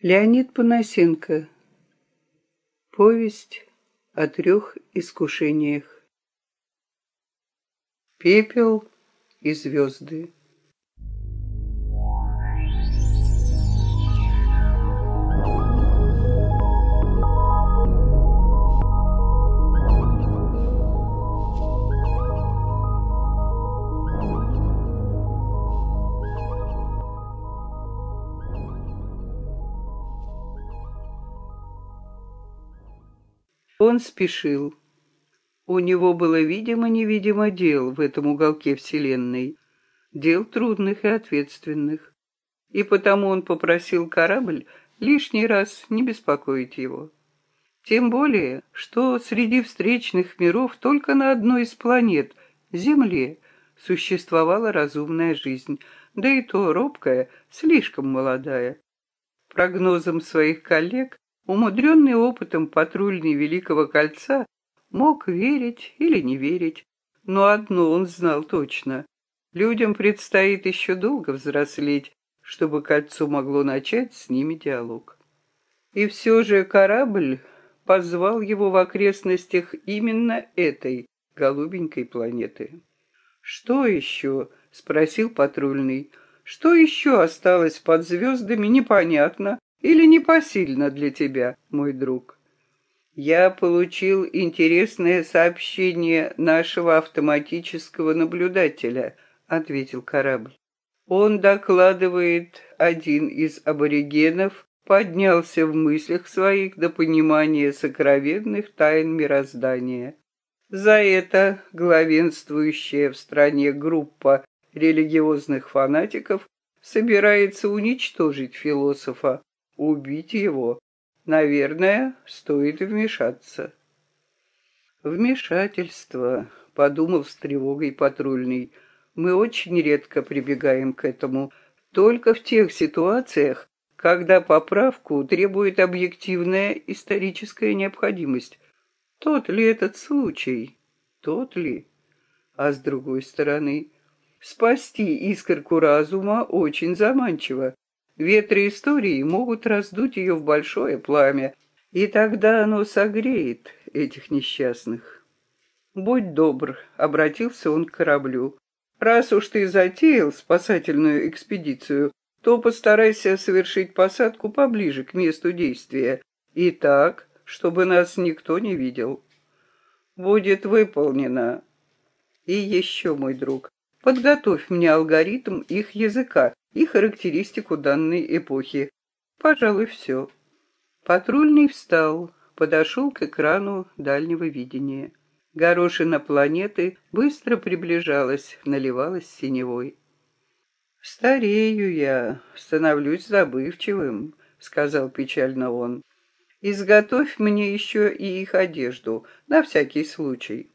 Леонид Панасенко. Повесть о трех искушениях. Пепел и звезды. Он спешил. У него было видимо-невидимо дел в этом уголке Вселенной, дел трудных и ответственных. И потому он попросил корабль лишний раз не беспокоить его. Тем более, что среди встречных миров только на одной из планет, Земле, существовала разумная жизнь, да и то робкая, слишком молодая. Прогнозам своих коллег Умудренный опытом патрульный Великого Кольца мог верить или не верить, но одно он знал точно. Людям предстоит еще долго взрослеть, чтобы кольцо могло начать с ними диалог. И все же корабль позвал его в окрестностях именно этой голубенькой планеты. «Что еще?» — спросил патрульный. «Что еще осталось под звездами, непонятно, или непосильно для тебя, мой друг? Я получил интересное сообщение нашего автоматического наблюдателя, ответил корабль. Он докладывает, один из аборигенов поднялся в мыслях своих до понимания сокровенных тайн мироздания. За это главенствующая в стране группа религиозных фанатиков собирается уничтожить философа, убить его. Наверное, стоит вмешаться. Вмешательство, подумал с тревогой патрульный. Мы очень редко прибегаем к этому, только в тех ситуациях, когда поправку требует объективная историческая необходимость. Тот ли этот случай? Тот ли? А с другой стороны, спасти искорку разума очень заманчиво. Ветры истории могут раздуть ее в большое пламя, и тогда оно согреет этих несчастных. «Будь добр», — обратился он к кораблю. «Раз уж ты затеял спасательную экспедицию, то постарайся совершить посадку поближе к месту действия, и так, чтобы нас никто не видел. Будет выполнено. И еще, мой друг, подготовь мне алгоритм их языка, и характеристику данной эпохи. Пожалуй, все. Патрульный встал, подошел к экрану дальнего видения. Горошина планеты быстро приближалась, наливалась синевой. «Старею я, становлюсь забывчивым», — сказал печально он. «Изготовь мне еще и их одежду, на всякий случай».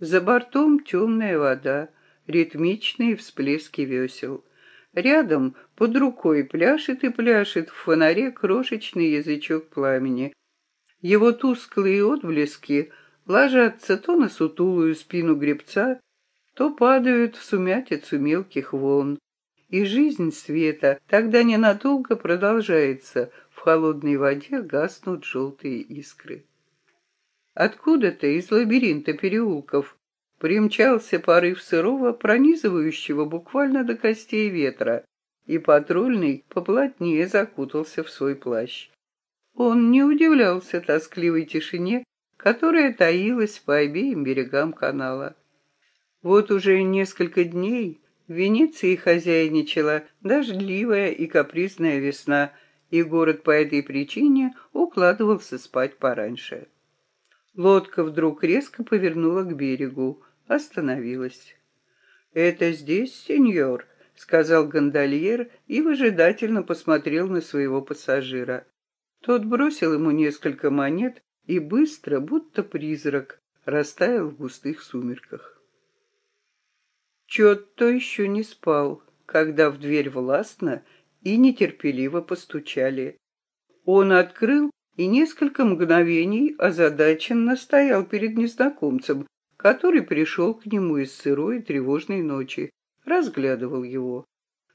За бортом темная вода, ритмичные всплески весел. Рядом, под рукой, пляшет и пляшет в фонаре крошечный язычок пламени. Его тусклые отблески ложатся то на сутулую спину гребца, то падают в сумятицу мелких волн. И жизнь света тогда ненадолго продолжается, в холодной воде гаснут желтые искры. Откуда-то из лабиринта переулков примчался порыв сырого, пронизывающего буквально до костей ветра, и патрульный поплотнее закутался в свой плащ. Он не удивлялся тоскливой тишине, которая таилась по обеим берегам канала. Вот уже несколько дней в Венеции хозяйничала дождливая и капризная весна, и город по этой причине укладывался спать пораньше. Лодка вдруг резко повернула к берегу остановилась. «Это здесь, сеньор?» — сказал гондольер и выжидательно посмотрел на своего пассажира. Тот бросил ему несколько монет и быстро, будто призрак, растаял в густых сумерках. Чот-то еще не спал, когда в дверь властно и нетерпеливо постучали. Он открыл и несколько мгновений озадаченно стоял перед незнакомцем, который пришел к нему из сырой тревожной ночи, разглядывал его.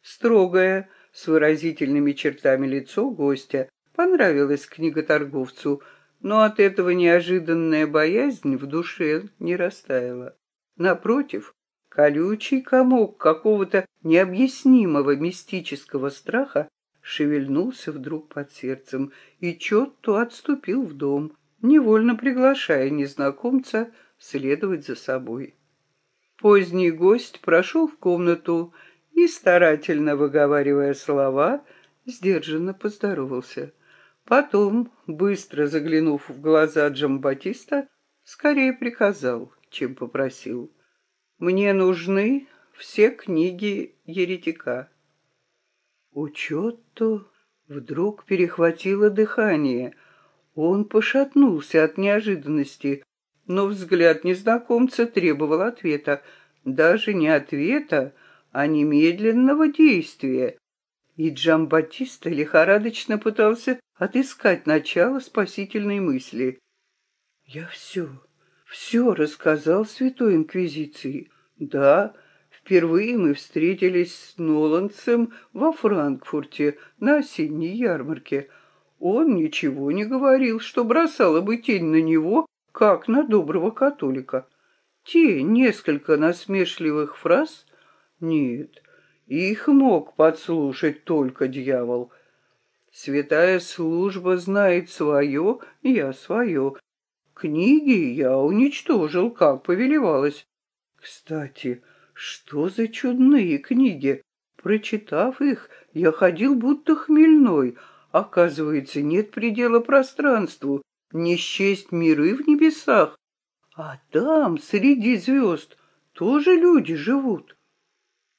Строгое, с выразительными чертами лицо гостя понравилось книготорговцу, но от этого неожиданная боязнь в душе не растаяла. Напротив, колючий комок какого-то необъяснимого мистического страха шевельнулся вдруг под сердцем, и Чотто отступил в дом, невольно приглашая незнакомца следовать за собой. Поздний гость прошел в комнату и, старательно выговаривая слова, сдержанно поздоровался. Потом, быстро заглянув в глаза Джамбатиста, скорее приказал, чем попросил. «Мне нужны все книги еретика». Учет-то вдруг перехватило дыхание. Он пошатнулся от неожиданности, но взгляд незнакомца требовал ответа. Даже не ответа, а немедленного действия. И Джамбатиста лихорадочно пытался отыскать начало спасительной мысли. «Я все, все рассказал Святой Инквизиции. Да, впервые мы встретились с Ноланцем во Франкфурте на осенней ярмарке. Он ничего не говорил, что бросало бы тень на него, как на доброго католика. Те несколько насмешливых фраз нет, их мог подслушать только дьявол. Святая служба знает свое, я свое. Книги я уничтожил, как повелевалось. Кстати, что за чудные книги? Прочитав их, я ходил будто хмельной. Оказывается, нет предела пространству, не счесть миры в небесах. А там, среди звезд, тоже люди живут.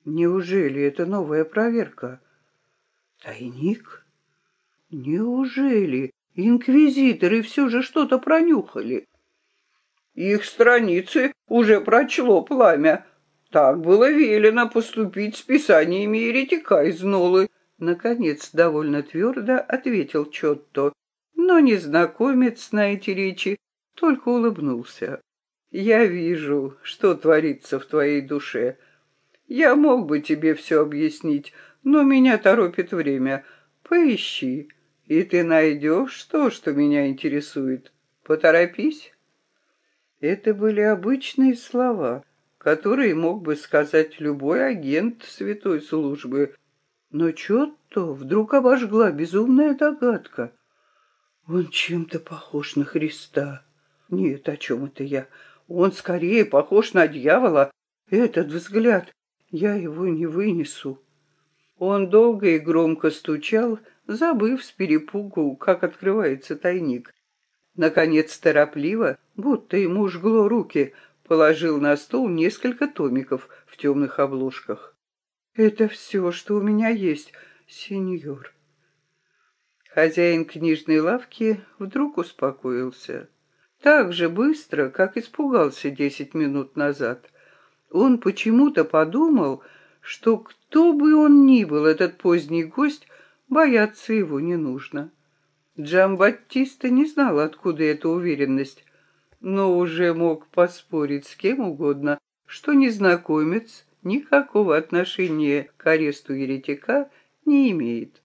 Неужели это новая проверка? Тайник? Неужели инквизиторы все же что-то пронюхали? Их страницы уже прочло пламя. Так было велено поступить с писаниями еретика из Нолы. Наконец, довольно твердо ответил Чотто, но незнакомец на эти речи только улыбнулся. «Я вижу, что творится в твоей душе. Я мог бы тебе все объяснить, но меня торопит время. Поищи, и ты найдешь то, что меня интересует. Поторопись». Это были обычные слова, которые мог бы сказать любой агент святой службы. Но что-то вдруг обожгла безумная догадка. Он чем-то похож на Христа. Нет, о чем это я? Он скорее похож на дьявола. Этот взгляд, я его не вынесу. Он долго и громко стучал, забыв с перепугу, как открывается тайник. Наконец, торопливо, будто ему жгло руки, положил на стол несколько томиков в темных обложках. «Это все, что у меня есть, сеньор». Хозяин книжной лавки вдруг успокоился. Так же быстро, как испугался десять минут назад. Он почему-то подумал, что кто бы он ни был, этот поздний гость, бояться его не нужно. Джамбаттиста не знал, откуда эта уверенность, но уже мог поспорить с кем угодно, что незнакомец никакого отношения к аресту еретика не имеет.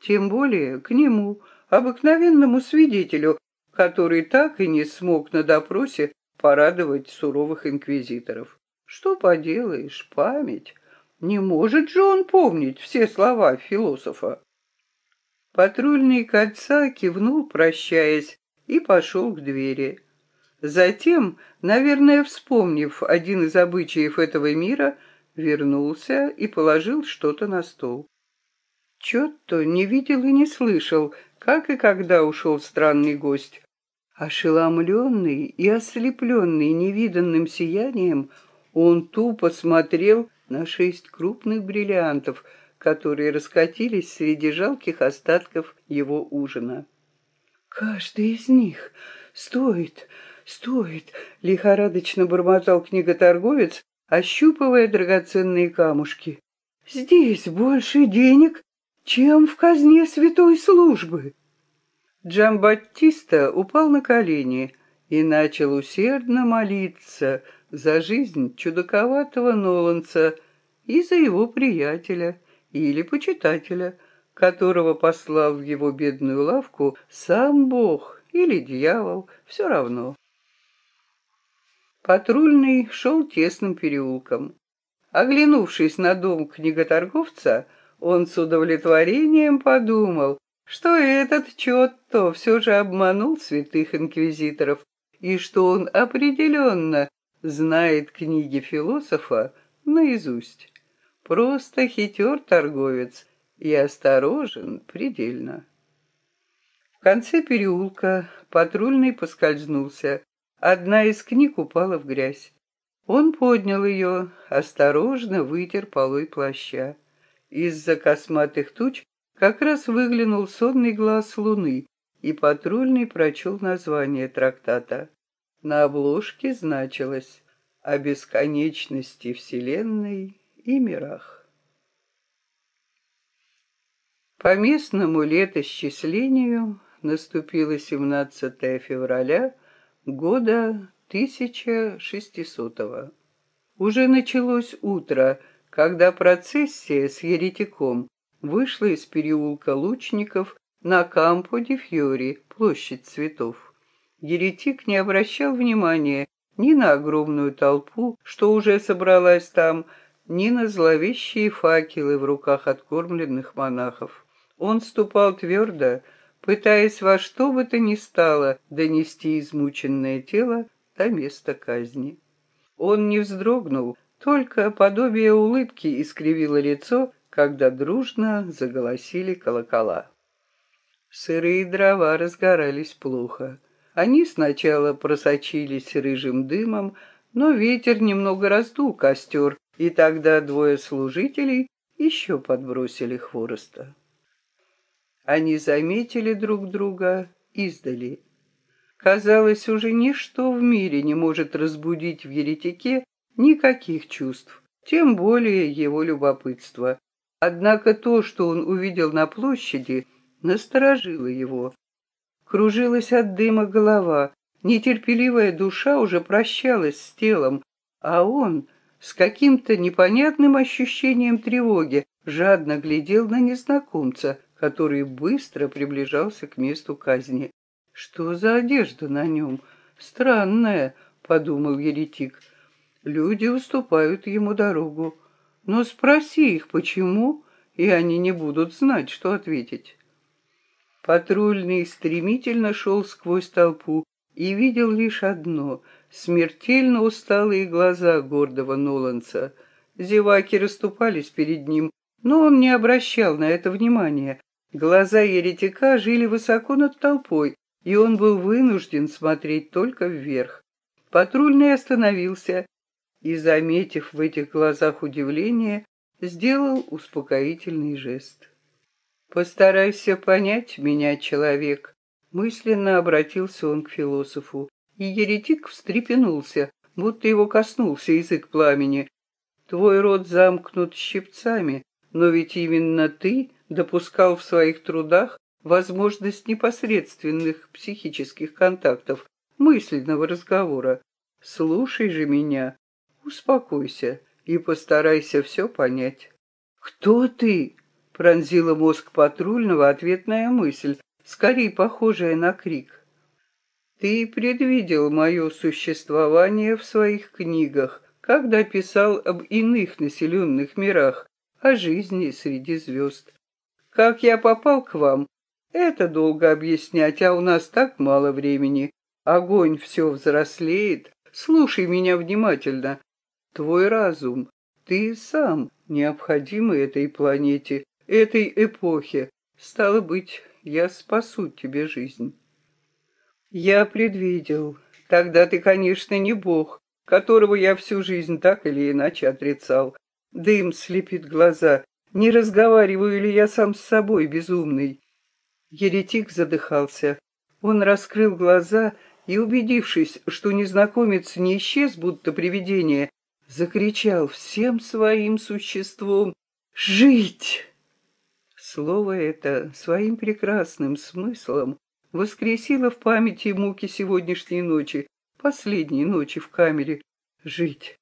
Тем более к нему, обыкновенному свидетелю, который так и не смог на допросе порадовать суровых инквизиторов. Что поделаешь, память. Не может же он помнить все слова философа. Патрульный кольца кивнул, прощаясь, и пошел к двери. Затем, наверное, вспомнив один из обычаев этого мира, вернулся и положил что-то на стол. Чё-то не видел и не слышал, как и когда ушел странный гость. Ошеломленный и ослепленный невиданным сиянием, он тупо смотрел на шесть крупных бриллиантов, которые раскатились среди жалких остатков его ужина. «Каждый из них стоит, стоит!» — лихорадочно бормотал книготорговец, ощупывая драгоценные камушки. «Здесь больше денег, чем в казне святой службы. Джамбаттиста упал на колени и начал усердно молиться за жизнь чудаковатого Ноланца и за его приятеля, или почитателя, которого послал в его бедную лавку сам Бог или дьявол, все равно. Патрульный шел тесным переулком. Оглянувшись на дом книготорговца, он с удовлетворением подумал, что этот Чотто все же обманул святых инквизиторов и что он определенно знает книги философа наизусть. Просто хитер торговец и осторожен предельно. В конце переулка патрульный поскользнулся. Одна из книг упала в грязь. Он поднял ее, осторожно вытер полой плаща. Из-за косматых туч как раз выглянул сонный глаз луны, и патрульный прочел название трактата. На обложке значилось «О бесконечности Вселенной и мирах». По местному летосчислению наступило 17 февраля года 1600 -го. Уже началось утро, когда процессия с еретиком вышла из переулка лучников на Кампо де Фьори, площадь цветов. Еретик не обращал внимания ни на огромную толпу, что уже собралась там, ни на зловещие факелы в руках откормленных монахов. Он ступал твердо, пытаясь во что бы то ни стало донести измученное тело до места казни. Он не вздрогнул, только подобие улыбки искривило лицо, когда дружно заголосили колокола. Сырые дрова разгорались плохо. Они сначала просочились рыжим дымом, но ветер немного раздул костер, и тогда двое служителей еще подбросили хвороста. Они заметили друг друга издали. Казалось, уже ничто в мире не может разбудить в еретике никаких чувств, тем более его любопытство. Однако то, что он увидел на площади, насторожило его. Кружилась от дыма голова, нетерпеливая душа уже прощалась с телом, а он с каким-то непонятным ощущением тревоги жадно глядел на незнакомца, который быстро приближался к месту казни. «Что за одежда на нем? Странная», — подумал еретик. «Люди уступают ему дорогу. Но спроси их, почему, и они не будут знать, что ответить. Патрульный стремительно шел сквозь толпу и видел лишь одно — смертельно усталые глаза гордого Ноланца. Зеваки расступались перед ним, но он не обращал на это внимания. Глаза еретика жили высоко над толпой, и он был вынужден смотреть только вверх. Патрульный остановился и, заметив в этих глазах удивление, сделал успокоительный жест. «Постарайся понять меня, человек», — мысленно обратился он к философу, и еретик встрепенулся, будто его коснулся язык пламени. «Твой рот замкнут щипцами, но ведь именно ты допускал в своих трудах возможность непосредственных психических контактов, мысленного разговора. Слушай же меня, Успокойся и постарайся все понять. «Кто ты?» — пронзила мозг патрульного ответная мысль, скорее похожая на крик. «Ты предвидел мое существование в своих книгах, когда писал об иных населенных мирах, о жизни среди звезд. Как я попал к вам, это долго объяснять, а у нас так мало времени. Огонь все взрослеет. Слушай меня внимательно, Твой разум, ты сам необходимый этой планете, этой эпохе. Стало быть, я спасу тебе жизнь. Я предвидел. Тогда ты, конечно, не бог, которого я всю жизнь так или иначе отрицал. Дым слепит глаза. Не разговариваю ли я сам с собой, безумный? Еретик задыхался. Он раскрыл глаза и, убедившись, что незнакомец не исчез, будто привидение, закричал всем своим существом «Жить!». Слово это своим прекрасным смыслом воскресило в памяти муки сегодняшней ночи, последней ночи в камере. Жить!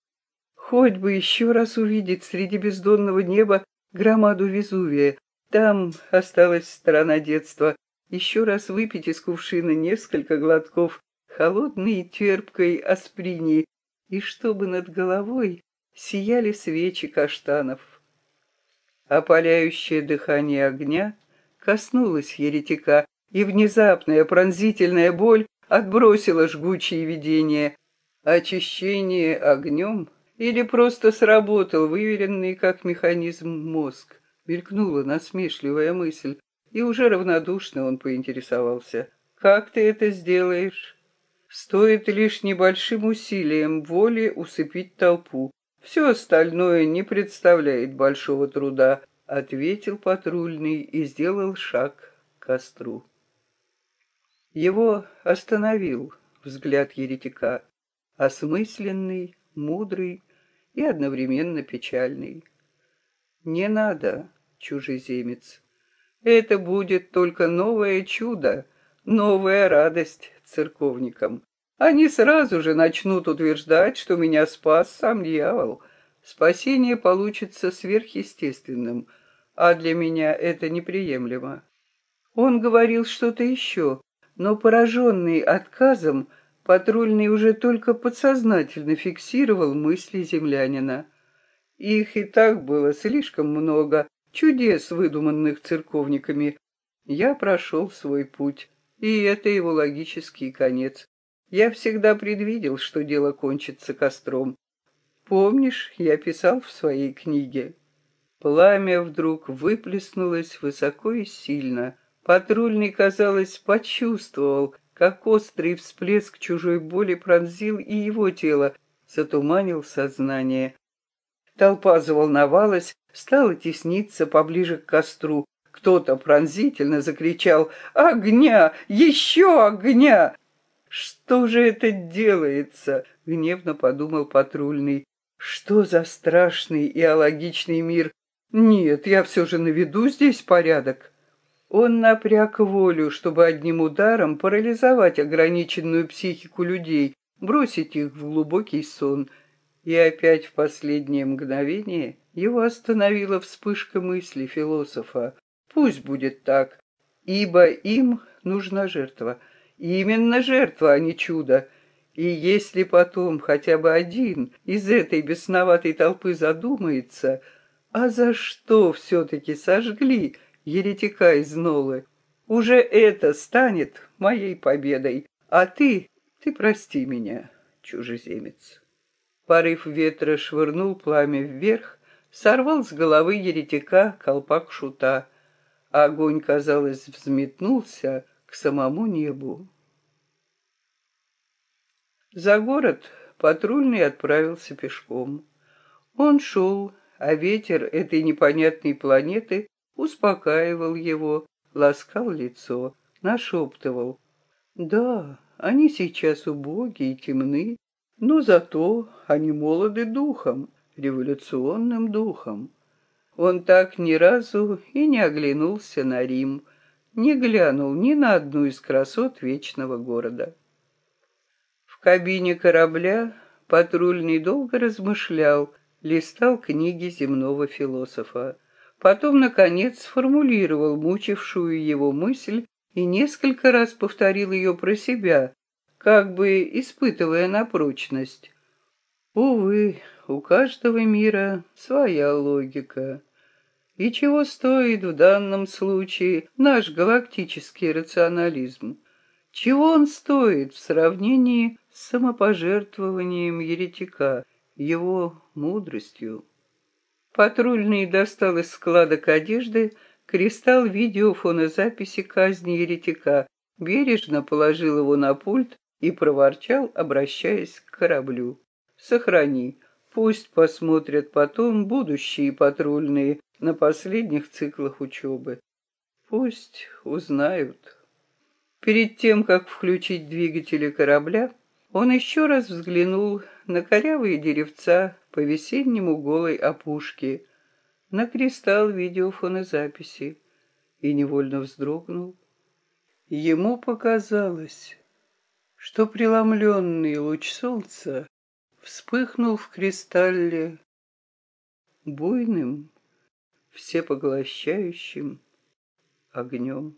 Хоть бы еще раз увидеть среди бездонного неба громаду Везувия. Там осталась сторона детства. Еще раз выпить из кувшина несколько глотков холодной и терпкой асприни, и чтобы над головой сияли свечи каштанов. Опаляющее дыхание огня коснулось еретика, и внезапная пронзительная боль отбросила жгучие видения. Очищение огнем или просто сработал выверенный как механизм мозг. Мелькнула насмешливая мысль, и уже равнодушно он поинтересовался. «Как ты это сделаешь?» «Стоит лишь небольшим усилием воли усыпить толпу. Все остальное не представляет большого труда», — ответил патрульный и сделал шаг к костру. Его остановил взгляд еретика, осмысленный, мудрый и одновременно печальный. «Не надо, чужеземец. Это будет только новое чудо, новая радость церковникам. Они сразу же начнут утверждать, что меня спас сам дьявол. Спасение получится сверхъестественным, а для меня это неприемлемо». Он говорил что-то еще, но пораженный отказом, патрульный уже только подсознательно фиксировал мысли землянина. Их и так было слишком много, чудес, выдуманных церковниками. Я прошел свой путь, и это его логический конец. Я всегда предвидел, что дело кончится костром. Помнишь, я писал в своей книге? Пламя вдруг выплеснулось высоко и сильно, Патрульный, казалось, почувствовал, как острый всплеск чужой боли пронзил и его тело, затуманил сознание. Толпа заволновалась, стала тесниться поближе к костру. Кто-то пронзительно закричал «Огня! Еще огня!» «Что же это делается?» — гневно подумал патрульный. «Что за страшный и алогичный мир? Нет, я все же наведу здесь порядок». Он напряг волю, чтобы одним ударом парализовать ограниченную психику людей, бросить их в глубокий сон. И опять в последнее мгновение его остановила вспышка мысли философа. Пусть будет так, ибо им нужна жертва. Именно жертва, а не чудо. И если потом хотя бы один из этой бесноватой толпы задумается, а за что все-таки сожгли еретика из Нолы. Уже это станет моей победой, а ты, ты прости меня, чужеземец. Порыв ветра швырнул пламя вверх, сорвал с головы еретика колпак шута. Огонь, казалось, взметнулся к самому небу. За город патрульный отправился пешком. Он шел, а ветер этой непонятной планеты успокаивал его, ласкал лицо, нашептывал. Да, они сейчас убогие и темны, но зато они молоды духом, революционным духом. Он так ни разу и не оглянулся на Рим, не глянул ни на одну из красот вечного города. В кабине корабля патрульный долго размышлял, листал книги земного философа. Потом, наконец, сформулировал мучившую его мысль и несколько раз повторил ее про себя, как бы испытывая на прочность. Увы, у каждого мира своя логика. И чего стоит в данном случае наш галактический рационализм? Чего он стоит в сравнении с самопожертвованием еретика, его мудростью? Патрульный достал из складок одежды кристалл видеофонозаписи казни еретика, бережно положил его на пульт и проворчал, обращаясь к кораблю. «Сохрани, пусть посмотрят потом будущие патрульные на последних циклах учебы. Пусть узнают». Перед тем, как включить двигатели корабля, он еще раз взглянул на корявые деревца по-весеннему голой опушке, на кристалл видеофонозаписи и невольно вздрогнул. Ему показалось, что преломленный луч солнца вспыхнул в кристалле буйным, всепоглощающим огнем.